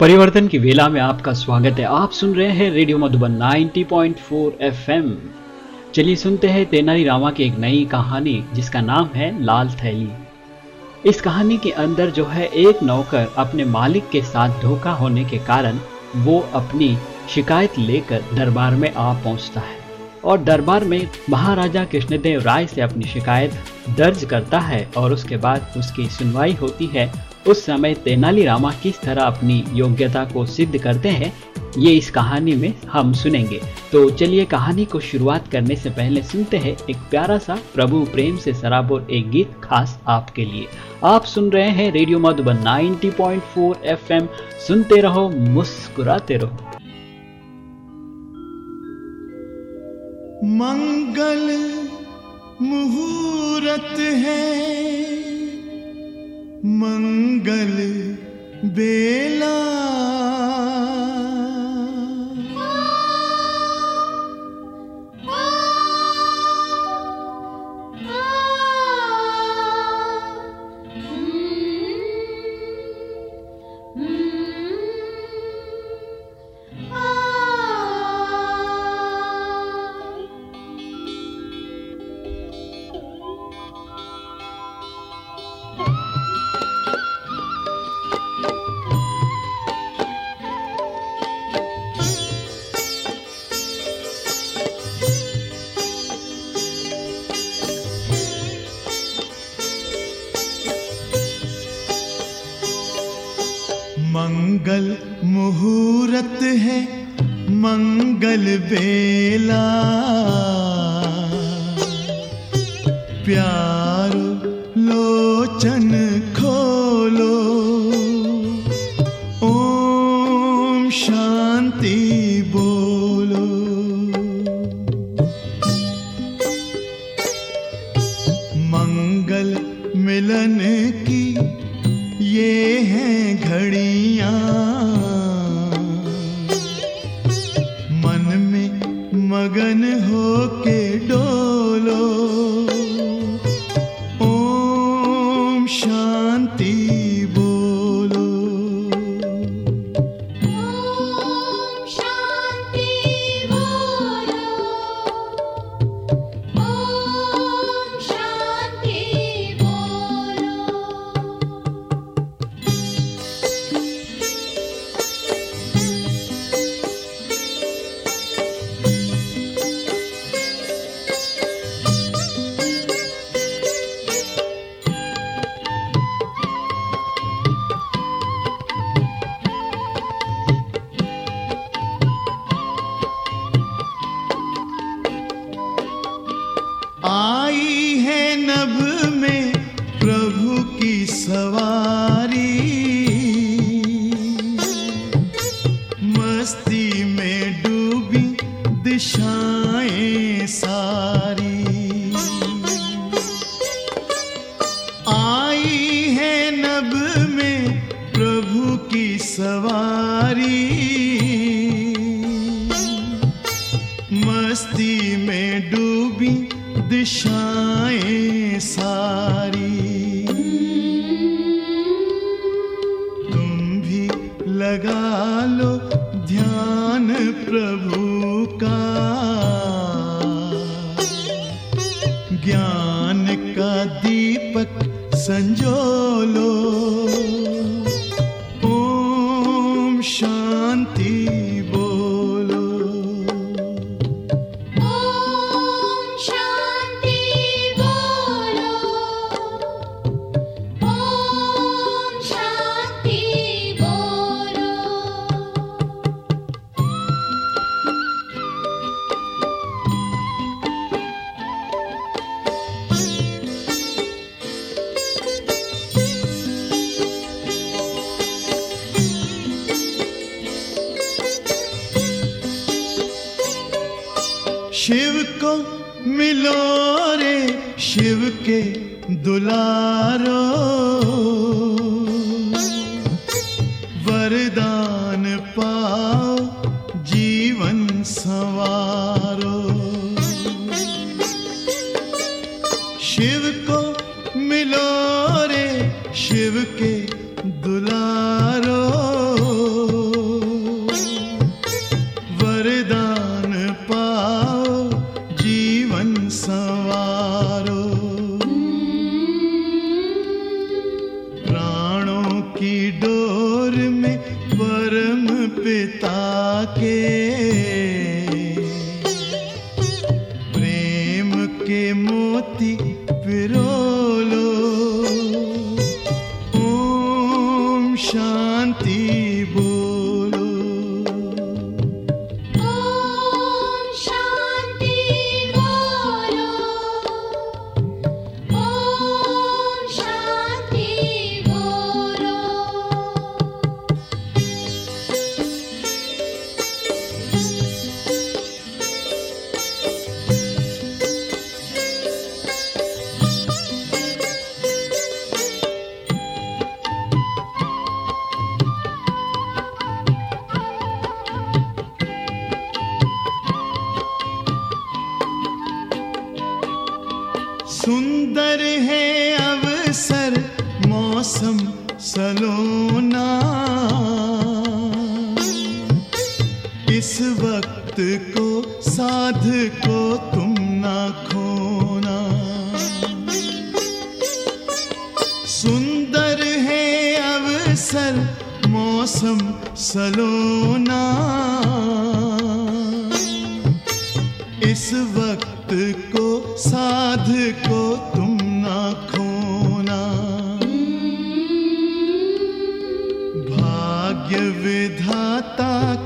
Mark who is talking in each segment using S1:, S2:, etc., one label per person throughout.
S1: परिवर्तन की वेला में आपका स्वागत है। आप सुन रहे हैं रेडियो मधुबन 90.4 एफएम। चलिए सुनते हैं तेनाली रामा की एक नई कहानी, जिसका नाम है लाल थैली। इस कहानी के अंदर जो है, एक नौकर अपने मालिक के साथ धोखा होने के कारण वो अपनी शिकायत लेकर दरबार में आ पहुँचता है। और दरबार में महाराजा कृष्णदेव राय से अपनी शिकायत दर्ज करता है और उसके बाद उसकी सुनवाई होती है उस समय तेनालीरामा किस तरह अपनी योग्यता को सिद्ध करते हैं, ये इस कहानी में हम सुनेंगे। तो चलिए कहानी को शुरुआत करने से पहले सुनते हैं एक प्यारा सा प्रभु प्रेम से सराबोर एक गीत खास आपके लिए। आप सुन रहे हैं रेडियो मधुबन 90.4 एफएम। सुनते रहो, मुस्कुराते रहो।
S2: मंगल मुहूर्त है। मङ्गल बेला। मंगल मुहूर्त है मंगल बेला प्यार को मिलो रे शिव के दुलारो। आता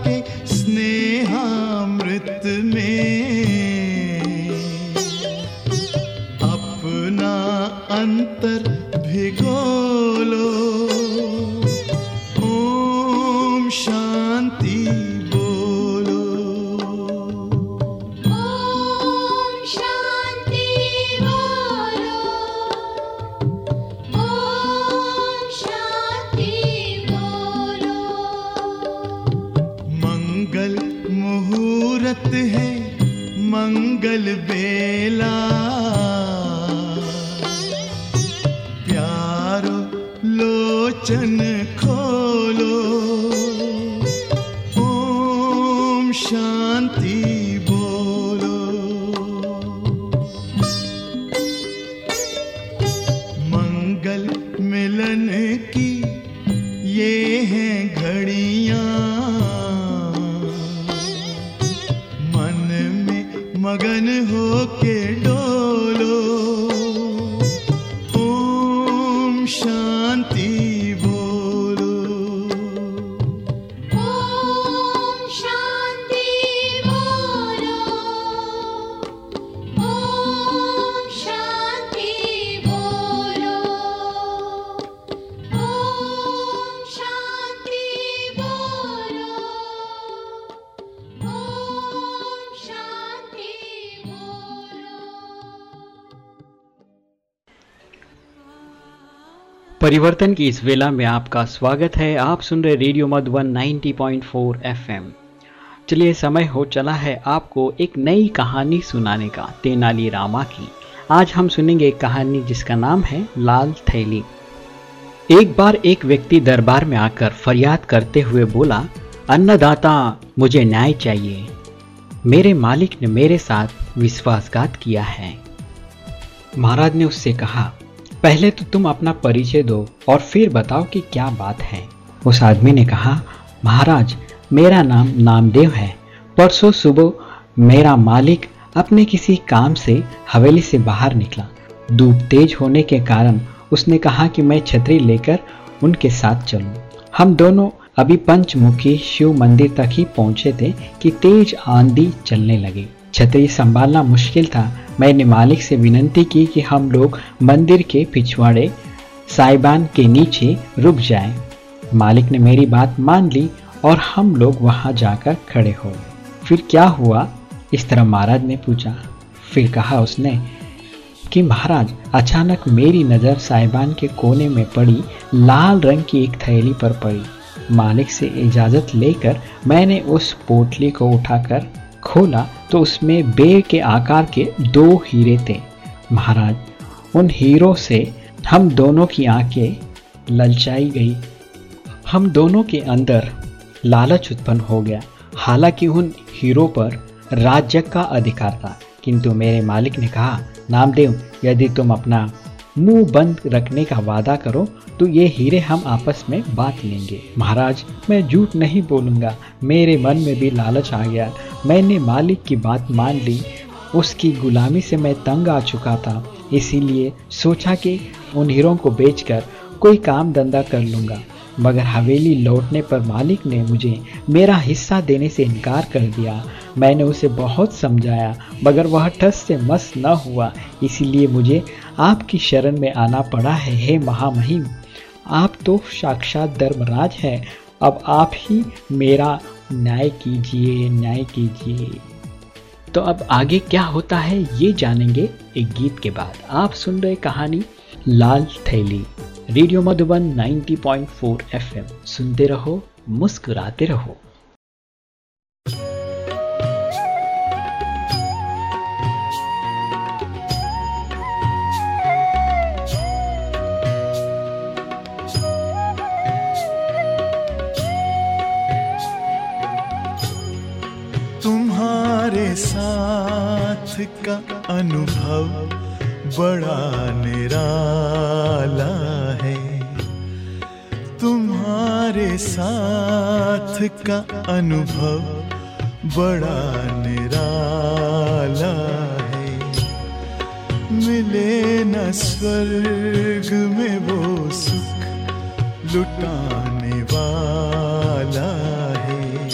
S1: परिवर्तन की इस वेला में आपका स्वागत है। आप सुन रहे रेडियो मधुबन 90.4 एफएम। चलिए, समय हो चला है आपको एक नई कहानी सुनाने का, तेनाली रामा की। आज हम सुनेंगे एक कहानी जिसका नाम है लाल थैली। एक बार एक व्यक्ति दरबार में आकर फरियाद करते हुए बोला, अन्नदाता, मुझे न्याय चाहिए। मेरे मालिक ने मेरे साथ विश्वासघात किया है। महाराज ने उससे कहा पहले तो तुम अपना परिचय दो और फिर बताओ कि क्या बात है। उस आदमी ने कहा, महाराज, मेरा नाम नामदेव है। परसों सुबह मेरा मालिक अपने किसी काम से हवेली से बाहर निकला। धूप तेज होने के कारण उसने कहा कि मैं छतरी लेकर उनके साथ चलूँ। हम दोनों अभी पंचमुखी शिव मंदिर तक ही पहुँचे थे कि तेज आंधी चलने लगी। छतरी संभालना मुश्किल था। मैंने मालिक से विनती की कि हम लोग मंदिर के पिछवाड़े साइबान के नीचे रुक जाएँ। मालिक ने मेरी बात मान ली और हम लोग वहाँ जाकर खड़े हो गए। फिर क्या हुआ? इस तरह महाराज ने पूछा। फिर कहा उसने कि महाराज, अचानक मेरी नज़र साहिबान के कोने में पड़ी, लाल रंग की एक थैली पर पड़ी। मालिक से इजाज़त लेकर मैंने उस पोटली को उठाकर खोला तो उसमें बेर के आकार के दो हीरे थे। महाराज, उन हीरों से हम दोनों की आँखें ललचाई गई। हम दोनों के अंदर लालच उत्पन्न हो गया। हालाँकि उन हीरो पर राज्य का अधिकार था, किंतु मेरे मालिक ने कहा, नामदेव, यदि तुम अपना मुँह बंद रखने का वादा करो तो ये हीरे हम आपस में बांट लेंगे। महाराज, मैं झूठ नहीं बोलूँगा। मेरे मन में भी लालच आ गया। मैंने मालिक की बात मान ली। उसकी गुलामी से मैं तंग आ चुका था। इसीलिए सोचा कि उन हीरों को बेचकर कोई काम धंधा कर लूँगा। मगर हवेली लौटने पर मालिक ने मुझे मेरा हिस्सा देने से इनकार कर दिया। मैंने उसे बहुत समझाया, मगर वह ठस से मस न हुआ। इसीलिए मुझे आपकी शरण में आना पड़ा है, हे महामहिम। आप तो साक्षात धर्मराज हैं। अब आप ही मेरा न्याय कीजिए न्याय कीजिए। तो अब आगे क्या होता है, ये जानेंगे एक गीत के बाद। आप सुन रहे कहानी, लाल थैली। Radio Madhuban 90.4 FM. सुनते रहो मुस्कुराते रहो।
S2: तुम्हारे साथ का अनुभव बड़ा निराला है। तुम्हारे साथ का अनुभव बड़ा निराला है। मिले न स्वर्ग में वो सुख लुटाने वाला है।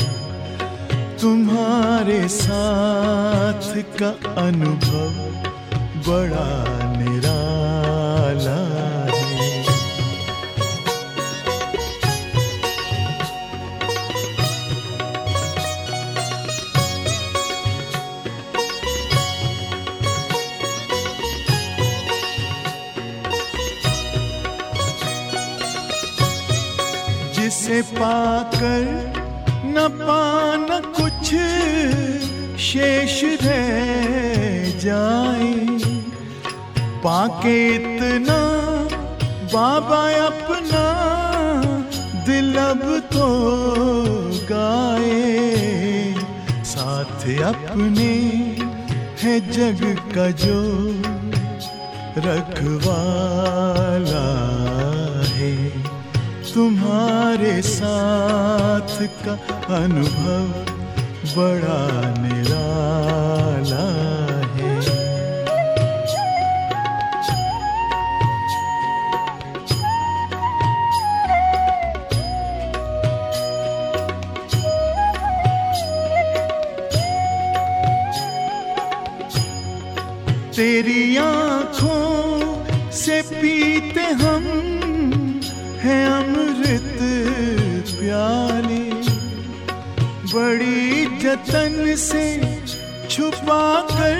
S2: तुम्हारे साथ का अनुभव बड़ा निराला है। जिसे पाकर न पाना कुछ शेष रह जाए। पाके इतना, बाबा अपना, दिल अब तो गाए। साथ अपने है जग का जो रखवाला है। तुम्हारे साथ का अनुभव बड़ा तेरी आँखों से पीते हम हैं अमृत प्याले। बड़ी जतन से छुपा कर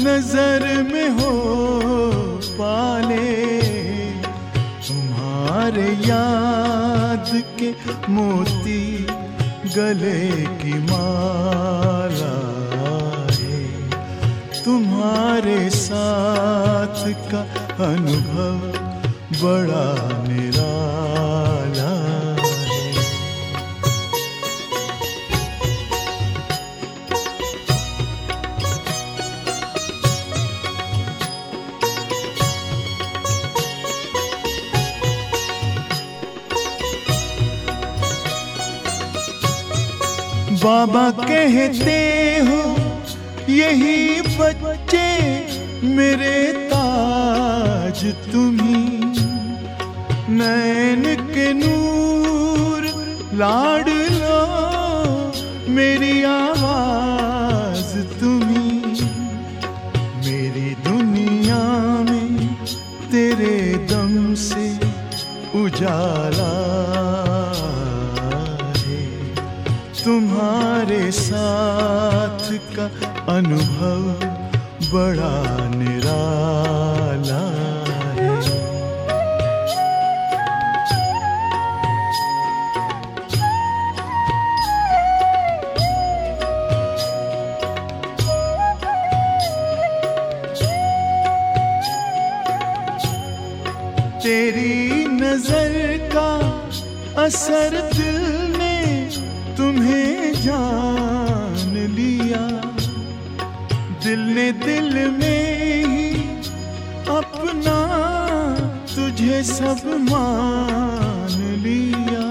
S2: नज़र में हो पाले। तुम्हारे याद के मोती गले की माला तुम्हारे साथ का अनुभव बड़ा निराला है। बाबा कहते हो यही बच्चे मेरे ताज तुम्ही, नैन के नूर लाड लो, मेरी आवाज़ तुम्ही। मेरी दुनिया में तेरे दम से उजाला है। तुम्हारे साथ का अनुभव बड़ा निराला है। तेरी नज़र का असर दिल ने तुम्हें जान दिल दिल में ही अपना तुझे सब मान लिया।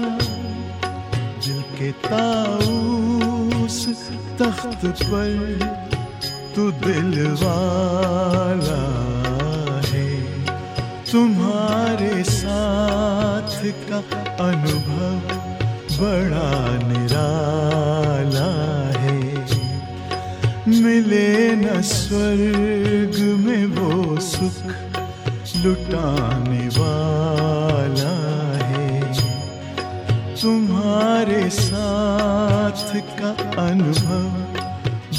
S2: दिल के ताऊस तख्त पर तू दिल वाला है। तुम्हारे साथ का अनुभव बड़ा निराला मिले न स्वर्ग में वो सुख लुटाने वाला है। तुम्हारे साथ का अनुभव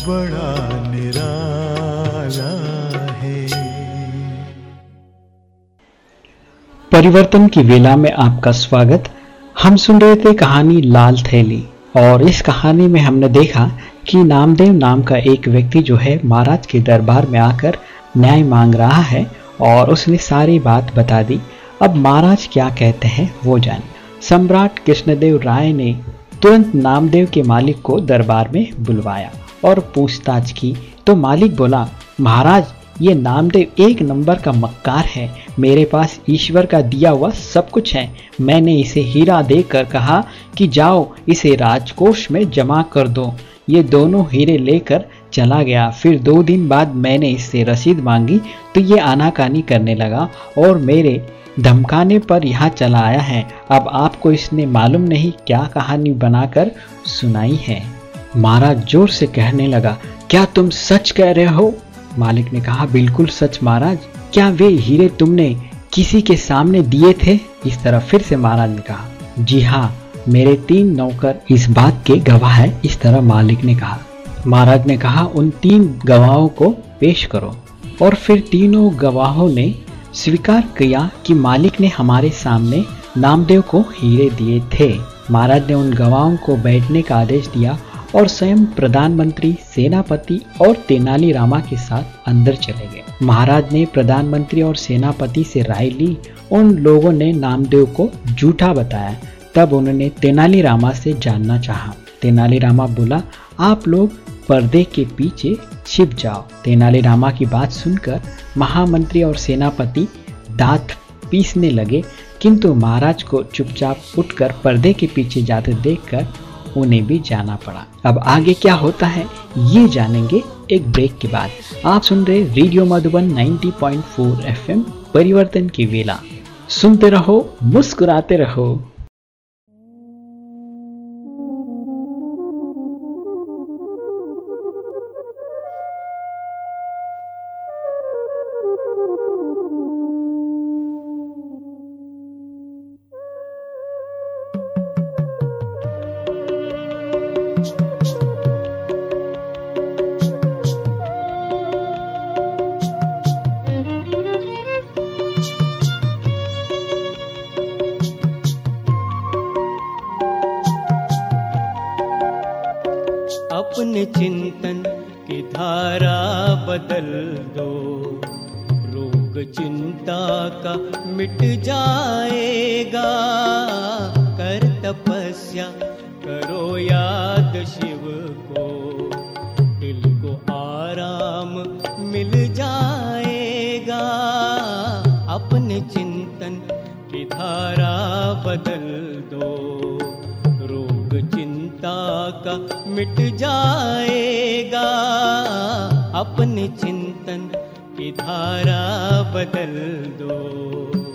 S2: बड़ा निराला है।
S1: परिवर्तन की वेला में आपका स्वागत। हम सुन रहे थे कहानी लाल थैली। और इस कहानी में हमने देखा कि नामदेव नाम का एक व्यक्ति जो है महाराज के दरबार में आकर न्याय मांग रहा है और उसने सारी बात बता दी। अब महाराज क्या कहते हैं वो जान। सम्राट कृष्णदेव राय ने तुरंत नामदेव के मालिक को दरबार में बुलवाया और पूछताछ की। तो मालिक बोला, महाराज ये नामदेव एक नंबर का मक्कार है। मेरे पास ईश्वर का दिया हुआ सब कुछ है। मैंने इसे हीरा देकर कहा कि जाओ, इसे राजकोष में जमा कर दो। ये दोनों हीरे लेकर चला गया। फिर दो दिन बाद मैंने इससे रसीद मांगी तो ये आनाकानी करने लगा और मेरे धमकाने पर यहाँ चला आया है। अब आपको इसने मालूम नहीं क्या कहानी बनाकर सुनाई है। महाराज ज़ोर से कहने लगा, क्या तुम सच कह रहे हो? मालिक ने कहा, बिल्कुल सच महाराज, क्या वे हीरे तुमने किसी के सामने दिए थे? इस तरह फिर से महाराज ने कहा, जी हाँ मेरे तीन नौकर इस बात के गवाह है, इस तरह मालिक ने कहा। महाराज ने कहा, उन तीन गवाहों को पेश करो। और फिर तीनों गवाहों ने स्वीकार किया कि मालिक ने हमारे सामने नामदेव को हीरे दिए थे। महाराज ने उन गवाहों को बैठने का आदेश दिया और स्वयं प्रधानमंत्री, सेनापति और तेनाली रामा के साथ अंदर चले गए। महाराज ने प्रधानमंत्री और सेनापति से राय ली। उन लोगों ने नामदेव को झूठा बताया। तब उन्होंने तेनाली रामा से जानना चाहा। तेनाली रामा बोला, आप लोग पर्दे के पीछे छिप जाओ। तेनाली रामा की बात सुनकर महामंत्री और सेनापति दांत पीसने लगे। किंतु महाराज को चुपचाप उठकर पर्दे के पीछे जाते देखकर उन्हें भी जाना पड़ा। अब आगे क्या होता है, ये जानेंगे एक ब्रेक के बाद। आप सुन रहे रेडियो मधुबन 90.4 एफएम, परिवर्तन की वेला। सुनते रहो, मुस्कुराते रहो।
S3: दो।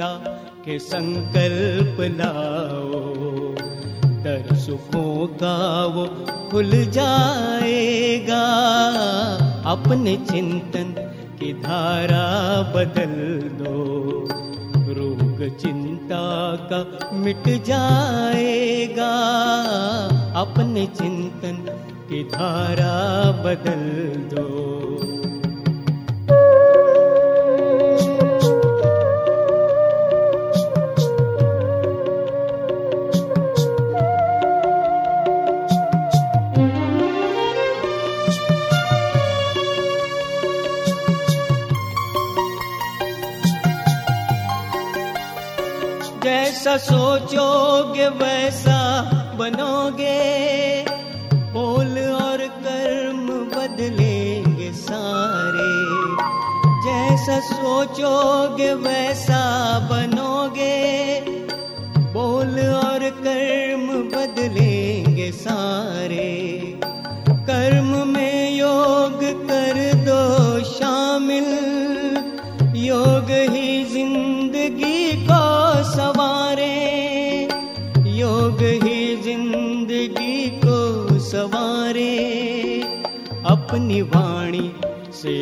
S3: शुचिता के संकल्प लाओ दर सुखों का वो खुल जाएगा। अपने चिंतन की धारा बदल दो, रोग चिंता का मिट जाएगा। अपने चिंतन की धारा बदल दो। जैसा सोचोगे वैसा बनोगे। बोल और कर्म बदलेंगे सारे। जैसा सोचोगे वैसा बनोगे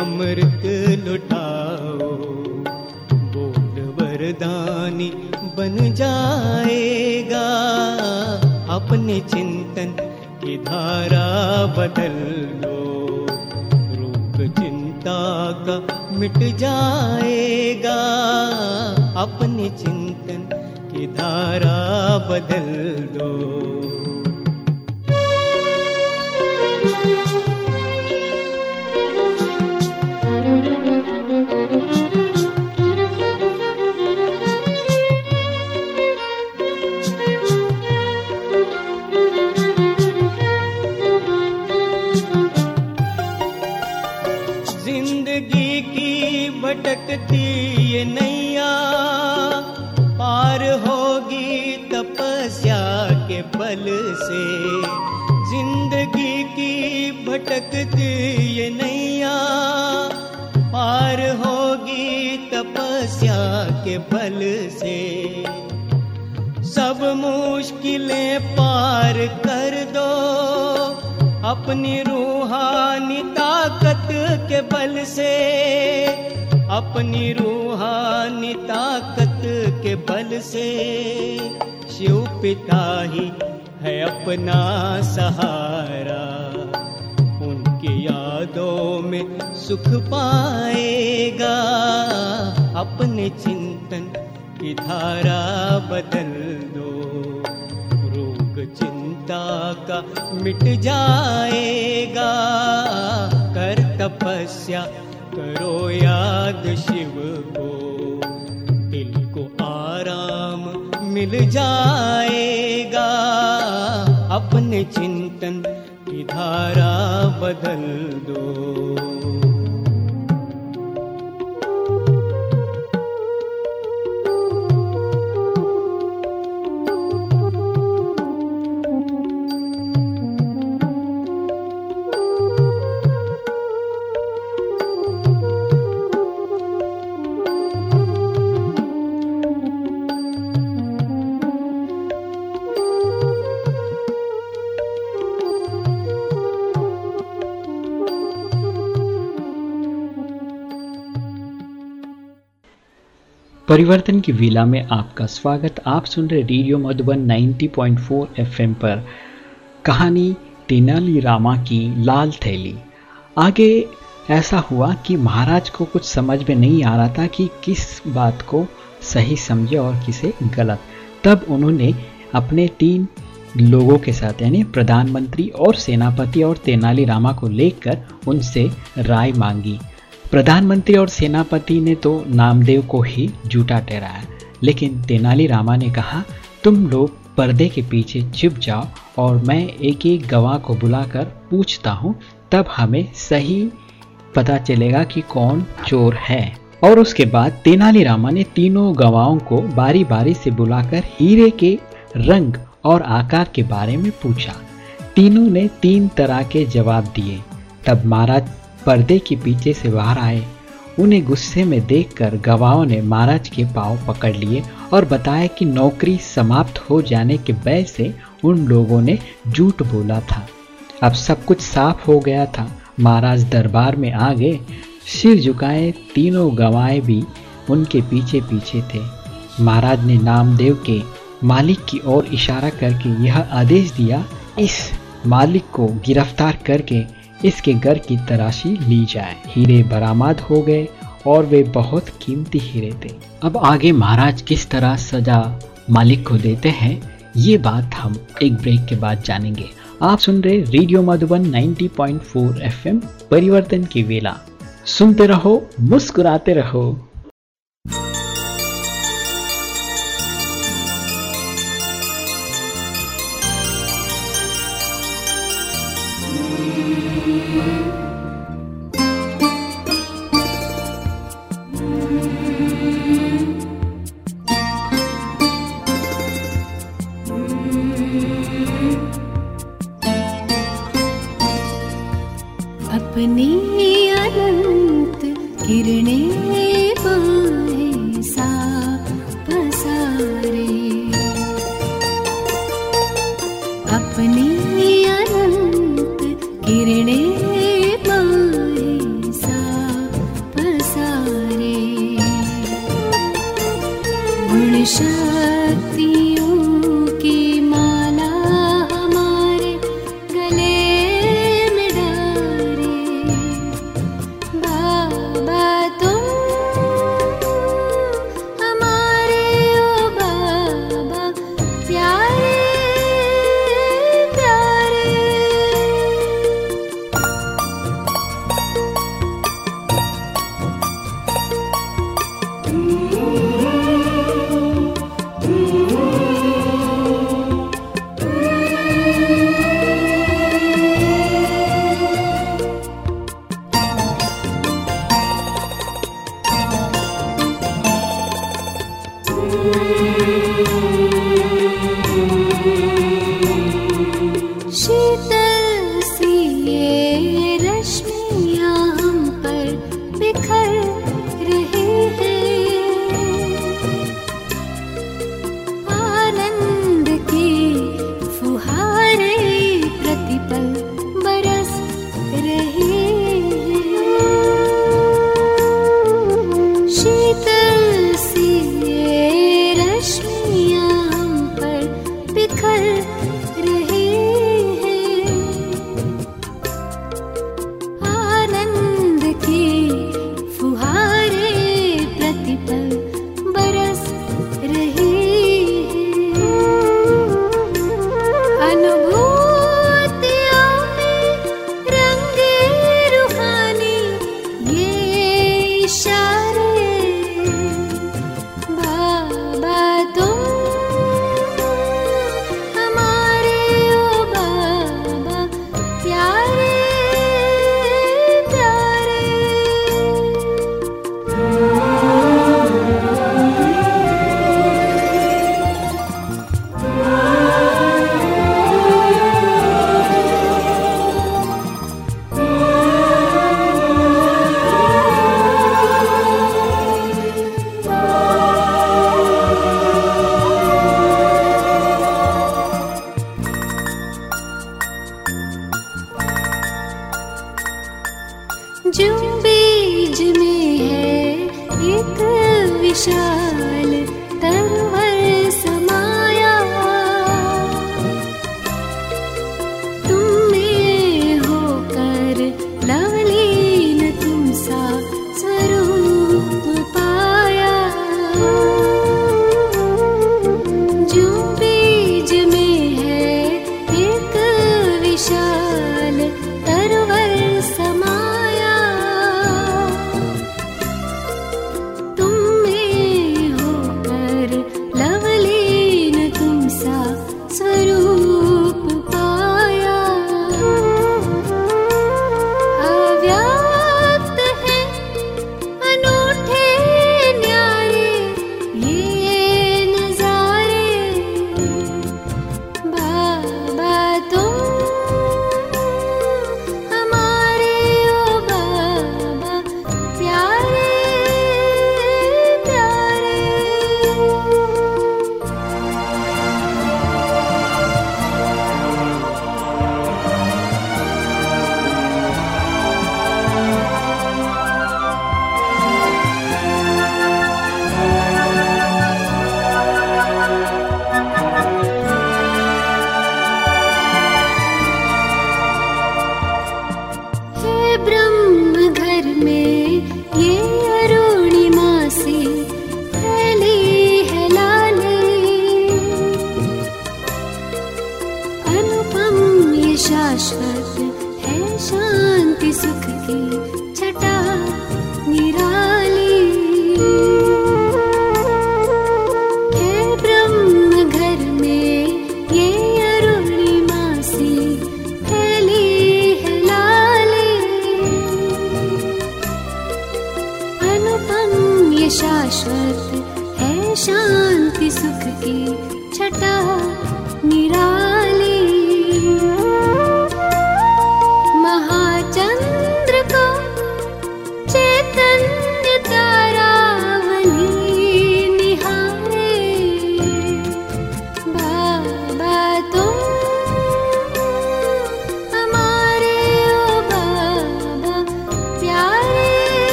S3: अमृत लुटाओ, बोल वरदानी बन जाएगा। अपने चिंतन की धारा बदल लो, रूप चिंता का मिट जाएगा। अपने चिंतन की धारा बदल दो। मुश्किलें पार कर दो। अपनी रूहानी ताकत के बल से, अपनी रूहानी ताकत के बल से। शिव पिता ही है अपना सहारा, उनकी यादों में सुख पाएगा। अपने चिंतन की धारा बदल दो। चिंता का मिट जाएगा। कर तपस्या करो याद शिव को। दिल को आराम मिल जाएगा। अपने चिंतन की धारा बदल दो।
S1: परिवर्तन की विला में आपका स्वागत। आप सुन रहे रेडियो मधुबन 90.4 एफएम पर। कहानी तेनाली रामा की लाल थैली। आगे ऐसा हुआ कि महाराज को कुछ समझ में नहीं आ रहा था कि किस बात को सही समझे और किसे गलत। तब उन्होंने अपने तीन लोगों के साथ, यानी प्रधानमंत्री और सेनापति और तेनाली रामा को लेकर उनसे राय मांगी। प्रधानमंत्री और सेनापति ने तो नामदेव को ही झूठा ठहराया, लेकिन तेनाली रामा ने कहा, तुम लोग पर्दे के पीछे छिप जाओ और मैं एक एक गवाह को बुलाकर पूछता हूँ, तब हमें सही पता चलेगा कि कौन चोर है। और उसके बाद तेनाली रामा ने तीनों गवाहों को बारी बारी से बुलाकर हीरे के रंग और आकार के बारे में पूछा। तीनों ने तीन तरह के जवाब दिए। तब महाराज पर्दे के पीछे से बाहर आए। उन्हें गुस्से में देखकर गवाहों ने महाराज के पाँव पकड़ लिए और बताया कि नौकरी समाप्त हो जाने के भय से उन लोगों ने झूठ बोला था। अब सब कुछ साफ़ हो गया था। महाराज दरबार में आ गए। सिर झुकाए तीनों गवाएँ भी उनके पीछे पीछे थे। महाराज ने नामदेव के मालिक की ओर इशारा करके यह आदेश दिया, इस मालिक को गिरफ़्तार करके इसके घर की तराशी ली जाए। हीरे बरामद हो गए और वे बहुत कीमती हीरे थे। अब आगे महाराज किस तरह सजा मालिक को देते हैं, ये बात हम एक ब्रेक के बाद जानेंगे। आप सुन रहे रेडियो मधुबन 90.4 एफएम, परिवर्तन की वेला। सुनते रहो, मुस्कुराते रहो।
S4: 是 जो बीज में है एक विशाल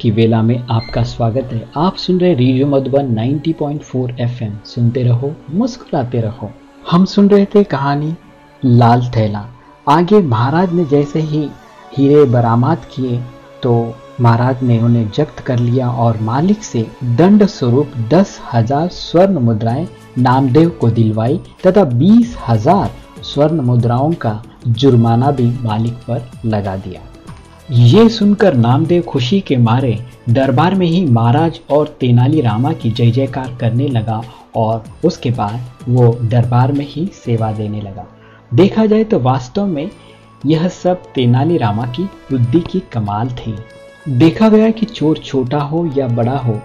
S4: की
S1: वेला में आपका स्वागत है। आप सुन रहे रेडियो मधुबन 90.4 एफएम। सुनते रहो, मुस्कुराते रहो। हम सुन रहे थे कहानी, लाल थैला। आगे महाराज ने जैसे ही हीरे बरामद किए तो महाराज ने उन्हें जब्त कर लिया और मालिक से दंड स्वरूप दस हज़ार स्वर्ण मुद्राएँ, नामदेव को दिलवाई तथा बीस हज़ार स्वर्ण मुद्राओं का जुर्माना भी मालिक पर लगा दिया। ये सुनकर नामदेव खुशी के मारे दरबार में ही महाराज और तेनाली रामा की जय जयकार करने लगा और उसके बाद वो दरबार में ही सेवा देने लगा। देखा जाए तो वास्तव में यह सब तेनाली रामा की बुद्धि की कमाल थी। देखा गया कि चोर छोटा हो या बड़ा हो,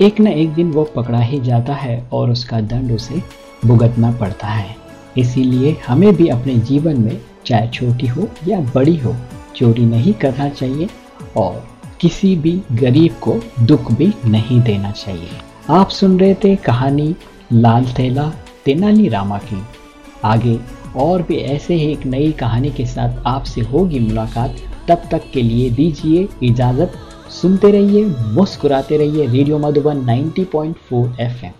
S1: एक न एक दिन वो पकड़ा ही जाता है और उसका दंड उसे भुगतना पड़ता है। इसीलिए हमें भी अपने जीवन में चाहे छोटी हो या बड़ी हो चोरी नहीं करना चाहिए और किसी भी गरीब को दुख भी नहीं देना चाहिए। आप सुन रहे थे कहानी लाल थैला, तेनाली रामा की। आगे और भी ऐसे ही एक नई कहानी के साथ आपसे होगी मुलाकात। तब तक के लिए दीजिए इजाज़त। सुनते रहिए, मुस्कुराते रहिए रेडियो मधुबन 90.4 एफएम।